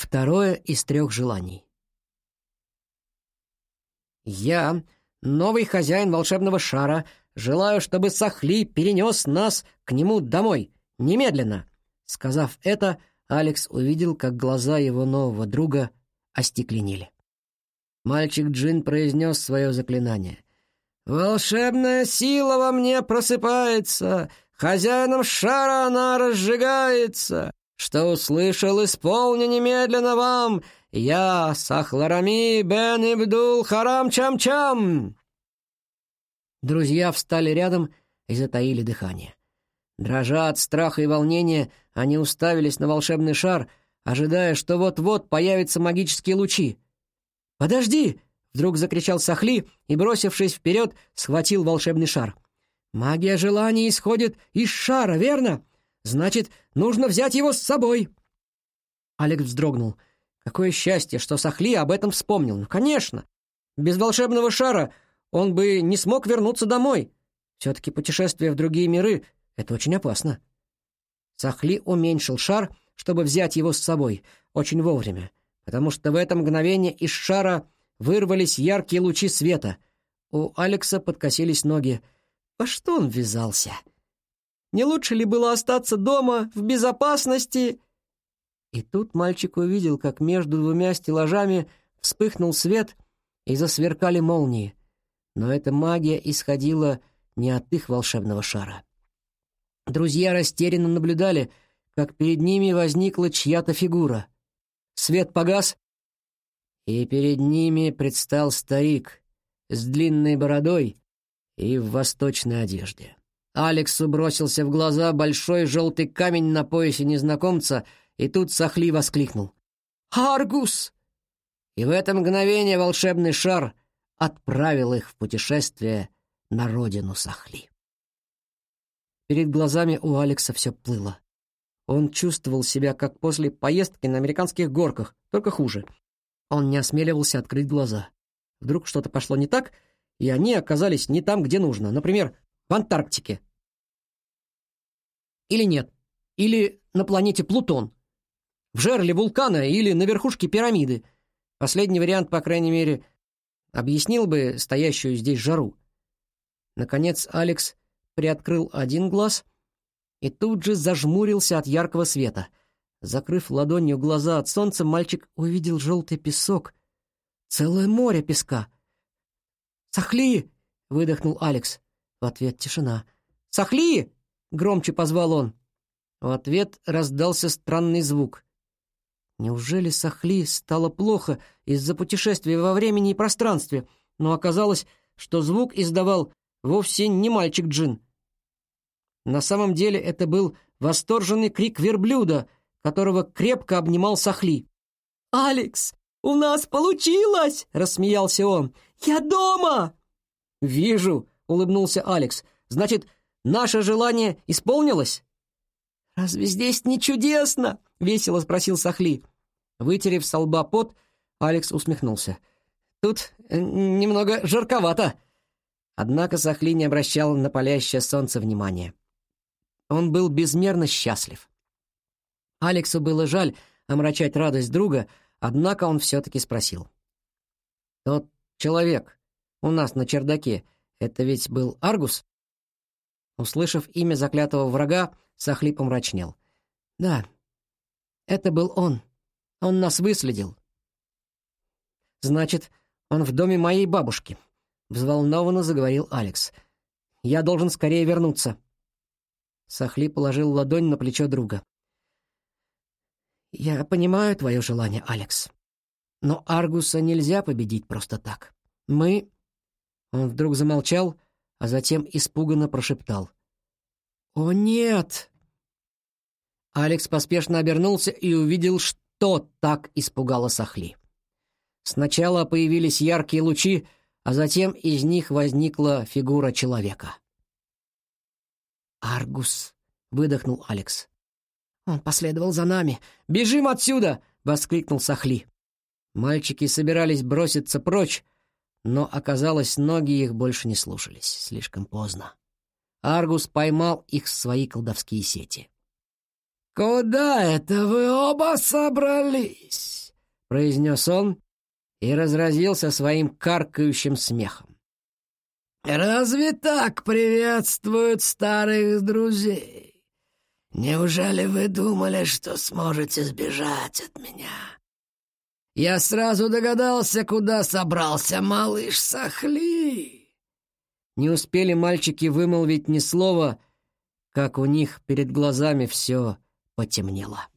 Второе из трех желаний. «Я, новый хозяин волшебного шара, желаю, чтобы Сахли перенес нас к нему домой, немедленно!» Сказав это, Алекс увидел, как глаза его нового друга остекленели. Мальчик Джин произнес свое заклинание. «Волшебная сила во мне просыпается, хозяином шара она разжигается. Что услышал, исполню немедленно вам. Я Сахларами бен Ибдул Харам Чам-Чам!» Друзья встали рядом и затаили дыхание. Дрожа от страха и волнения, они уставились на волшебный шар, ожидая, что вот-вот появятся магические лучи. «Подожди!» — вдруг закричал Сахли и, бросившись вперед, схватил волшебный шар. «Магия желаний исходит из шара, верно? Значит, нужно взять его с собой!» Алекс вздрогнул. Какое счастье, что Сахли об этом вспомнил. Ну, конечно! Без волшебного шара он бы не смог вернуться домой. Все-таки путешествие в другие миры — это очень опасно. Сахли уменьшил шар, чтобы взять его с собой, очень вовремя, потому что в это мгновение из шара вырвались яркие лучи света. У Алекса подкосились ноги. Во что он ввязался? Не лучше ли было остаться дома, в безопасности? И тут мальчик увидел, как между двумя стеллажами вспыхнул свет и засверкали молнии. Но эта магия исходила не от их волшебного шара. Друзья растерянно наблюдали, как перед ними возникла чья-то фигура. Свет погас, и перед ними предстал старик с длинной бородой и в восточной одежде. Алексу бросился в глаза большой желтый камень на поясе незнакомца, и тут Сахли воскликнул. «Аргус!» И в это мгновение волшебный шар отправил их в путешествие на родину Сахли. Перед глазами у Алекса все плыло. Он чувствовал себя, как после поездки на американских горках, только хуже. Он не осмеливался открыть глаза. Вдруг что-то пошло не так, и они оказались не там, где нужно. Например, в Антарктике. Или нет. Или на планете Плутон. В жерле вулкана или на верхушке пирамиды. Последний вариант, по крайней мере, объяснил бы стоящую здесь жару. Наконец Алекс приоткрыл один глаз и тут же зажмурился от яркого света. Закрыв ладонью глаза от солнца, мальчик увидел желтый песок. Целое море песка. «Сахли!» — выдохнул Алекс. В ответ тишина. «Сахли!» — громче позвал он. В ответ раздался странный звук. Неужели Сахли стало плохо из-за путешествия во времени и пространстве, но оказалось, что звук издавал вовсе не мальчик Джин. На самом деле это был восторженный крик верблюда, которого крепко обнимал Сахли. «Алекс, у нас получилось!» — рассмеялся он. «Я дома!» «Вижу!» Улыбнулся Алекс. «Значит, наше желание исполнилось?» «Разве здесь не чудесно?» — весело спросил Сахли. Вытерев со лба пот, Алекс усмехнулся. «Тут э, немного жарковато». Однако Сахли не обращал на палящее солнце внимания. Он был безмерно счастлив. Алексу было жаль омрачать радость друга, однако он все-таки спросил. «Тот человек у нас на чердаке — это ведь был Аргус? Услышав имя заклятого врага, Сахли помрачнел. Да, это был он. Он нас выследил. Значит, он в доме моей бабушки. Взволнованно заговорил Алекс. Я должен скорее вернуться. Сахли положил ладонь на плечо друга. «Я понимаю твое желание, Алекс. Но Аргуса нельзя победить просто так. Мы он вдруг замолчал, а затем испуганно прошептал. «О, нет!» Алекс поспешно обернулся и увидел, что так испугало Сахли. Сначала появились яркие лучи, а затем из них возникла фигура человека. «Аргус!» — выдохнул Алекс. «Он последовал за нами. Бежим отсюда!» — воскликнул Сахли. Мальчики собирались броситься прочь, но оказалось, ноги их больше не слушались, слишком поздно. Аргус поймал их в свои колдовские сети. «Куда это вы оба собрались?» произнес он и разразился своим каркающим смехом. «Разве так приветствуют старых друзей? Неужели вы думали, что сможете сбежать от меня? Я сразу догадался, куда собрался малыш Сахли!» Не успели мальчики вымолвить ни слова, как у них перед глазами все потемнело.